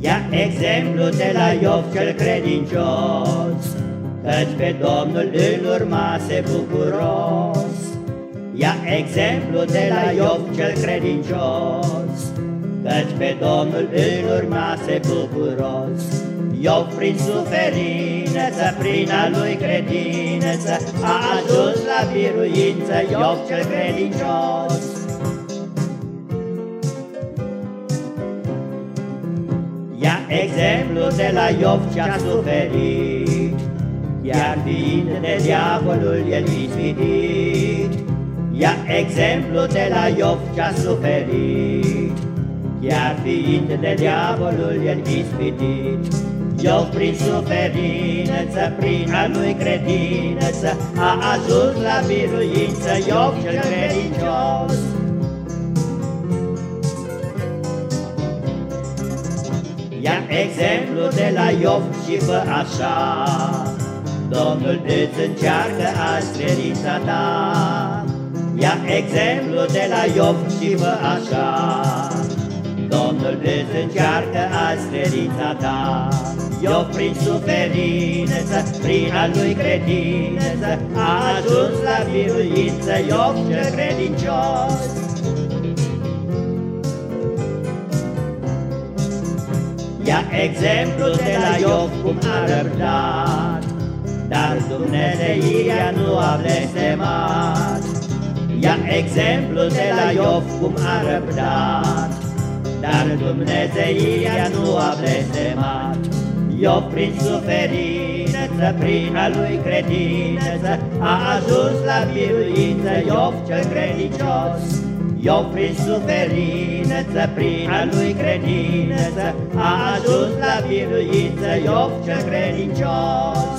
Ia exemplu de la Iov cel credincios, Căci pe Domnul îl urmase bucuros. Ia exemplu de la Iov cel credincios, Căci pe Domnul îl urmase bucuros. Iov prin suferință, prin a lui credință, A ajuns la biruință, Iov cel credincios. Exemplu de la Iov ce-a suferit, Chiar fiind de diavolul el ispitit. Ia exemplu de la Iov ce-a suferit, Chiar fiind de diavolul el ispitit. Iov prin suferință, prin a lui credință, A ajuns la biruință, Iov cel credincios. Ia exemplu de la Iov și fă așa, Domnul îți încearcă azi credința ta. Ia exemplu de la Iov și fă așa, Domnul îți încearcă azi credința ta. Iov prin suferință, prin a lui credință, A ajuns la biruință, Iov cel credincios. Ia exemplu de la Iov cum a răbdat, Dar Dumnezeirea nu a blestemat. Ia exemplu de la Iov cum a răbdat, Dar Dumnezeirea nu a blestemat. Iov prin suferință, prin a lui credință, A ajuns la biruință, Iov cel credincios. Iov prin suferință, prin a lui credință, A ajuns la biruință, Iov cel credincios.